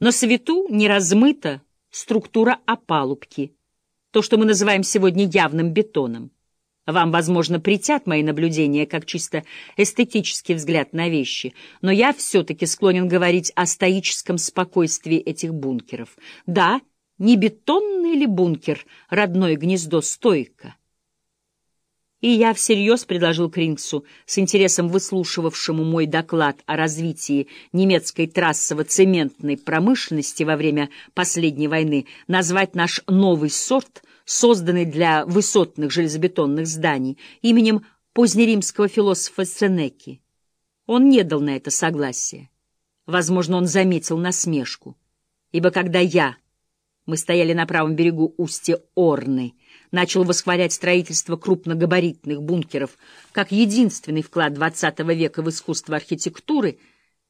На свету не размыта структура опалубки, то, что мы называем сегодня явным бетоном. Вам, возможно, притят мои наблюдения как чисто эстетический взгляд на вещи, но я все-таки склонен говорить о стоическом спокойствии этих бункеров. Да, не бетонный ли бункер, родное гнездо стойка? И я всерьез предложил Крингсу, с интересом выслушивавшему мой доклад о развитии немецкой трассово-цементной промышленности во время последней войны, назвать наш новый сорт — созданный для высотных железобетонных зданий, именем позднеримского философа Сенеки. Он не дал на это согласия. Возможно, он заметил насмешку, ибо когда я, мы стояли на правом берегу устья Орны, начал восхвалять строительство крупногабаритных бункеров как единственный вклад XX века в искусство архитектуры,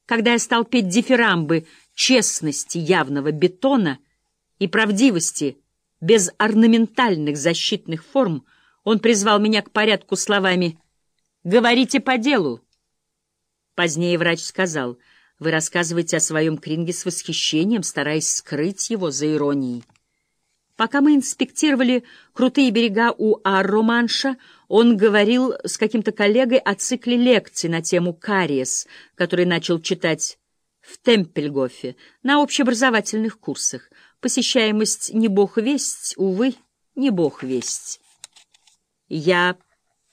когда я стал петь дифирамбы честности явного бетона и правдивости без орнаментальных защитных форм, он призвал меня к порядку словами «Говорите по делу». Позднее врач сказал, «Вы рассказываете о своем Кринге с восхищением, стараясь скрыть его за иронией». Пока мы инспектировали крутые берега у Арроманша, он говорил с каким-то коллегой о цикле лекций на тему кариес, который начал читать в Темпельгофе на общеобразовательных курсах. Посещаемость не бог весть, увы, не бог весть. Я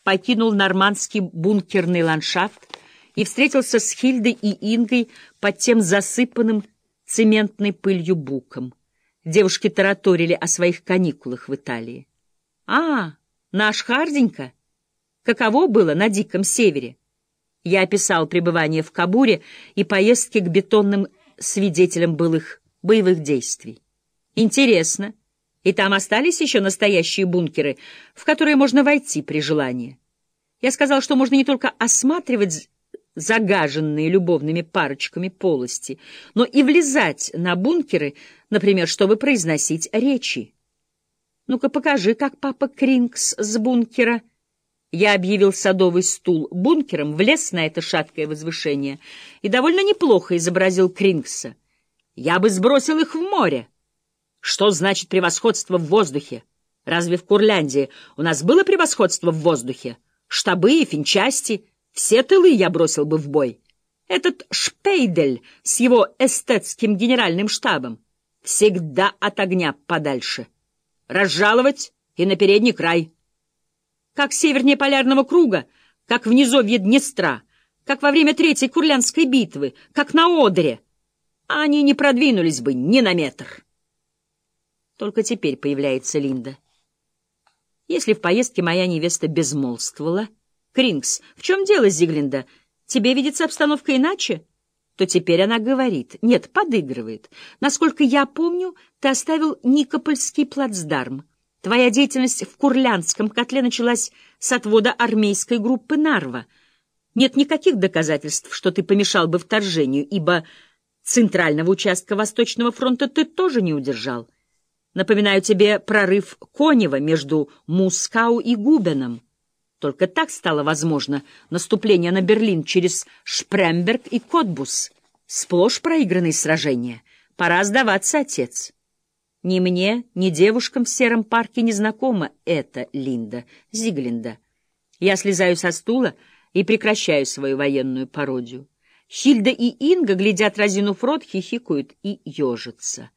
покинул нормандский бункерный ландшафт и встретился с Хильдой и Ингой под тем засыпанным цементной пылью буком. Девушки тараторили о своих каникулах в Италии. «А, наш Харденька! Каково было на Диком Севере?» Я описал пребывание в Кабуре и поездки к бетонным свидетелям былых боевых действий. Интересно. И там остались еще настоящие бункеры, в которые можно войти при желании. Я сказал, что можно не только осматривать загаженные любовными парочками полости, но и влезать на бункеры, например, чтобы произносить речи. Ну-ка покажи, как папа Крингс с бункера. Я объявил садовый стул бункером, влез на это шаткое возвышение и довольно неплохо изобразил Крингса. Я бы сбросил их в море. Что значит превосходство в воздухе? Разве в Курляндии у нас было превосходство в воздухе? Штабы и финчасти, все тылы я бросил бы в бой. Этот Шпейдель с его эстетским генеральным штабом всегда от огня подальше. Разжаловать и на передний край. Как севернее полярного круга, как в низовье Днестра, как во время Третьей Курлянской битвы, как на Одере. Они не продвинулись бы ни на метр. Только теперь появляется Линда. Если в поездке моя невеста безмолвствовала... Крингс, в чем дело, Зиглинда? Тебе видится обстановка иначе? То теперь она говорит. Нет, подыгрывает. Насколько я помню, ты оставил Никопольский плацдарм. Твоя деятельность в Курлянском котле началась с отвода армейской группы Нарва. Нет никаких доказательств, что ты помешал бы вторжению, ибо центрального участка Восточного фронта ты тоже не удержал. Напоминаю тебе прорыв Конева между Мускау и Губеном. Только так стало возможно наступление на Берлин через Шпремберг и Котбус. Сплошь проигранные сражения. Пора сдаваться, отец. Ни мне, ни девушкам в сером парке не знакома эта Линда, Зиглинда. Я слезаю со стула и прекращаю свою военную пародию. Хильда и Инга глядят, разинув рот, хихикают и ежатся.